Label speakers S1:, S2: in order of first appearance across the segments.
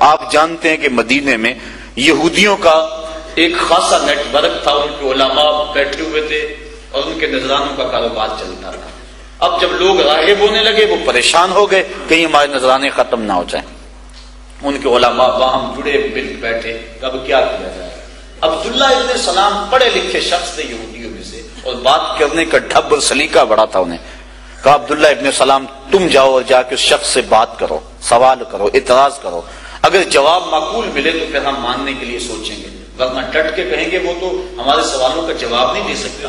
S1: آپ جانتے ہیں کہ مدینے میں یہودیوں کا ایک خاصا نیٹ ورک تھا، ان کے علماء بیٹھے ہوئے تھے اور ان کے نذرانوں کا کاروبار چلتا تھا اب جب لوگ راغب ہونے لگے، وہ پریشان ہو گئے کہیں ہمارے نذرانے ختم نہ ہو جائیں۔ ان کے علماء باہم جڑے مل بیٹھے، اب کیا کیا جائے؟ عبداللہ ابن سلام پڑھے لکھے شخص تھے یہودیوں میں سے اور بات کرنے کا ڈھب اور سلیقہ بڑا تھا انہیں۔ کہا، عبداللہ ابن سلام، تم جاؤ اور جا کے اس شخص سے بات کرو، سوال کرو، اعتراض کرو۔ اگر جواب معقول ملے تو پھر ہم ماننے کے لیے سوچیں گے۔ ورنہ ڈٹ کے کہیں گے وہ تو ہمارے سوالوں کا جواب نہیں دے سکتا۔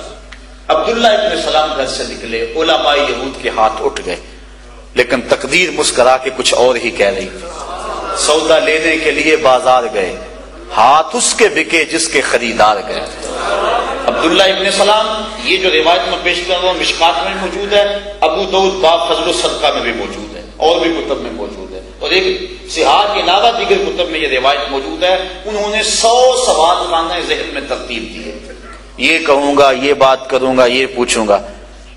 S1: عبداللہ ابن سلام گھر سے نکلے، علماء یہود کے ہاتھ اٹھ گئے۔ لیکن تقدیر مسکرا کے کچھ اور ہی کہہ رہی۔ سودا لینے کے لیے بازار گئے۔ ہاتھ اس کے بکے جس کے خریدار گئے۔ عبداللہ ابن سلام، یہ جو روایت میں پیش کر رہا ہوں مشکات میں موجود ہے۔ ابو دعود باب فضل الصدقہ میں بھی موجود ہے، اور بھی کتب میں موجود ہے۔ اور ایک سہار کے علاوہ دیگر کتب میں یہ روایت موجود ہے، انہوں نے سو سوال خانہ ذہن میں ترتیب دیے یہ کہوں گا، یہ بات کروں گا، یہ پوچھوں گا۔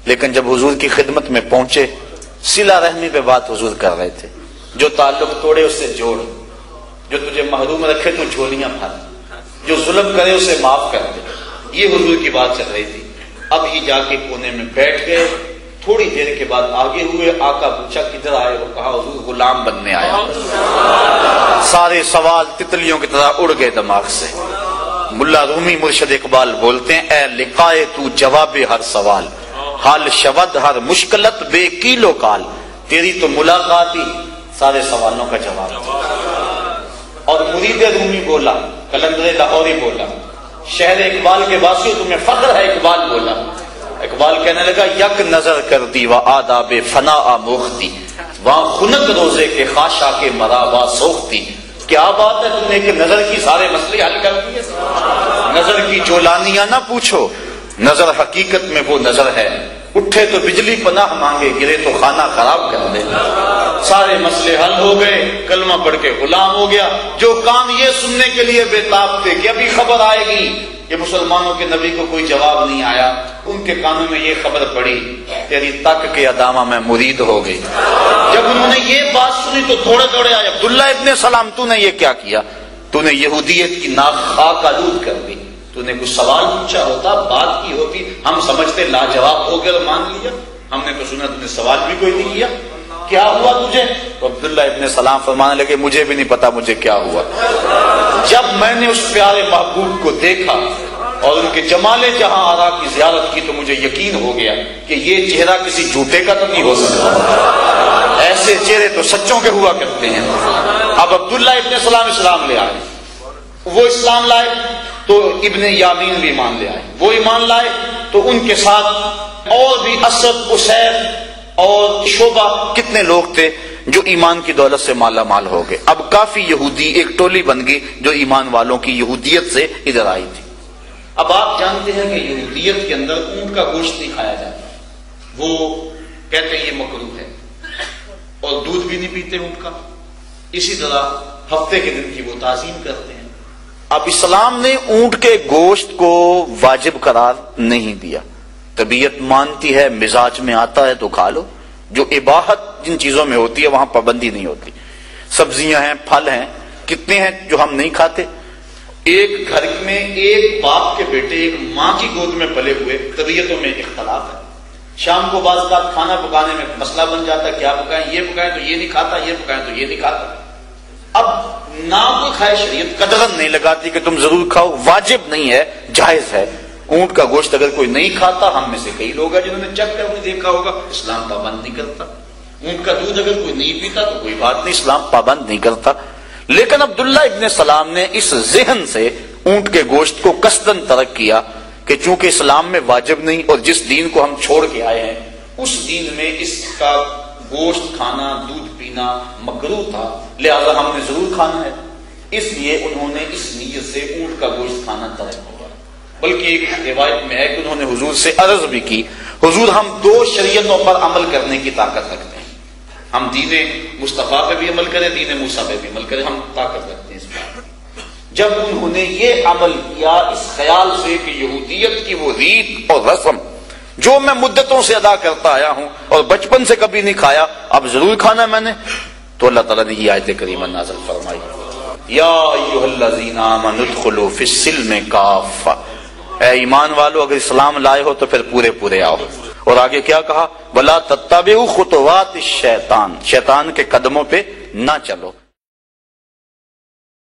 S1: لیکن جب حضور کی خدمت میں پہنچے سلا رحمی پہ بات حضور کر رہے تھے۔ جو تعلق توڑے، اسے جوڑ۔ جو تجھے محروم رکھے، تو جھولیاں بھر۔ جو ظلم کرے، اسے معاف کر دے۔ یہ حضور کی بات چل رہی تھی۔ اب ہی جا کے کونے میں بیٹھ گئے۔ تھوڑی دیر کے بعد آگے ہوئے آقا پوچھا کدھر آئے وہ کہا، حضور غلام بننے آیا۔ سارے سوال تتلیوں کی طرح اڑ گئے دماغ سے۔ ملا رومی مرشد اقبال بولتے ہیں، اے لکھائے تو جواب ہر سوال۔ حال شود ہر مشکلت بے کیلو کال۔ تیری تو ملاقات ہی سارے سوالوں کا جواب۔ اور مرید رومی بولا کلندر لاہوری بولا۔ شہر اقبال کے باسی تمہیں فخر ہے، اقبال بولا۔ اقبال کہنے لگا، یک نظر کر دی و آداب فنا آموختی وہاں خنک روزے کے خاشا کے مرا وا سوختی۔ کیا بات ہے تم نے کہ نظر کی سارے مسئلے حل کر دیے؟ نظر کی جولانیاں نہ پوچھو، نظر حقیقت میں وہ نظر ہے۔ اٹھے تو بجلی پناہ مانگے، گرے تو خانہ خراب کر دے۔ سارے مسئلے حل ہو گئے، کلمہ پڑھ کے غلام ہو گیا۔ جو کام یہ سننے کے لیے بےتاب تھے کہ ابھی خبر آئے گی کہ مسلمانوں کے نبی کو کوئی جواب نہیں آیا۔ ان کے کانوں میں یہ خبر پڑی تیری تک کے ادامہ میں مرید ہو گئی۔ جب انہوں نے یہ بات سنی تو تھوڑے تھوڑے آئے، عبداللہ ابن سلام، تو نے یہ کیا کیا؟ تو نے یہودیت کی ناک خاک آلود کر دی۔ تو نے کچھ سوال پوچھا ہوتا، بات کی ہوتی، ہم سمجھتے لاجواب ہو گیا اور مان لیا۔ ہم نے تو سنا تو نے سوال بھی کوئی نہیں کیا۔ کیا ہوا تجھے؟ تو عبداللہ ابن سلام فرمانے لگے، مجھے بھی نہیں پتا مجھے کیا ہوا۔ جب میں نے اس پیارے محبوب کو دیکھا اور ان کے جمال جہاں آرا کی زیارت کی تو مجھے یقین ہو گیا کہ یہ چہرہ کسی جھوٹے کا تو نہیں ہو سکتا۔ ایسے چہرے تو سچوں کے ہوا کرتے ہیں۔ اب عبداللہ ابن سلام اسلام لے آئے۔ وہ اسلام لائے۔ تو ابن یامین بھی ایمان لے آئے۔ وہ ایمان لائے تو ان کے ساتھ اور بھی اسد اسیر اور شعبہ کتنے لوگ تھے جو ایمان کی دولت سے مالا مال ہو گئے۔ اب کافی یہودی ایک ٹولی بن گئی جو ایمان والوں کی یہودیت سے ادھر آئی تھی۔ اب آپ جانتے ہیں کہ یہودیت کے اندر اونٹ کا گوشت نہیں کھایا جاتا۔ وہ کہتے ہیں یہ مکرو ہے۔ اور دودھ بھی نہیں پیتے اونٹ کا۔ اسی طرح ہفتے کے دن کی وہ تعظیم کرتے اب اسلام نے اونٹ کے گوشت کو واجب قرار نہیں دیا۔ طبیعت مانتی ہے، مزاج میں آتا ہے تو کھا لو۔ جو اباحت جن چیزوں میں ہوتی ہے، وہاں پابندی نہیں ہوتی۔ سبزیاں ہیں، پھل ہیں، کتنے ہیں جو ہم نہیں کھاتے۔ ایک گھر میں ایک باپ کے بیٹے، ایک ماں کی گود میں پلے ہوئے طبیعتوں میں اختلاف ہے۔ شام کو بعض کا کھانا پکانے میں مسئلہ بن جاتا ہے، کیا پکائیں؟ یہ پکائیں تو یہ نہیں کھاتا، یہ پکائیں تو یہ نہیں کھاتا۔ اب نہ کوئی کھائے شریعت قدر نہیں لگاتی کہ تم ضرور کھاؤ، واجب نہیں ہے، جائز ہے۔ اونٹ کا گوشت اگر کوئی نہیں کھاتا، ہم میں سے کئی لوگ ہیں جنہوں نے چک کر دیکھا ہوگا، اسلام پابند نہیں کرتا۔ اونٹ کا دودھ اگر کوئی نہیں پیتا تو کوئی بات نہیں، اسلام پابند نہیں کرتا۔ لیکن عبداللہ ابن سلام نے اس ذہن سے اونٹ کے گوشت کو کسدن ترک کیا کہ چونکہ اسلام میں واجب نہیں اور جس دین کو ہم چھوڑ کے آئے ہیں، اس دین میں اس کا گوشت کھانا، دودھ پینا مکرو تھا، لہذا ہم نے ضرور کھانا ہے۔ اس لیے انہوں نے اس نیت سے اونٹ کا گوشت کھانا ترک کیا۔ بلکہ ایک روایت میں ہے کہ انہوں نے حضور سے عرض بھی کی، حضور ہم دو شریعتوں پر عمل کرنے کی طاقت رکھتے ہیں۔ ہم دین مصطفیٰ پہ بھی عمل کریں، دین موسا پہ بھی عمل کریں، ہم طاقت رکھتے ہیں اس بات جب انہوں نے یہ عمل کیا، اس خیال سے کہ یہودیت کی وہ ریت اور رسم جو میں مدتوں سے ادا کرتا آیا ہوں اور بچپن سے کبھی نہیں کھایا، اب ضرور کھانا میں نے۔ تو اللہ تعالیٰ نے یہ آیت کریمہ نازل فرمائی۔ یا ایوہ الذین ادخلوا فی السلم کافہ۔ اے ایمان والو، اگر اسلام لائے ہو تو پھر پورے پورے آؤ۔ اور آگے کیا کہا؟ بلا تتبعوا خطوات الشیطان شیطان کے قدموں پہ نہ چلو۔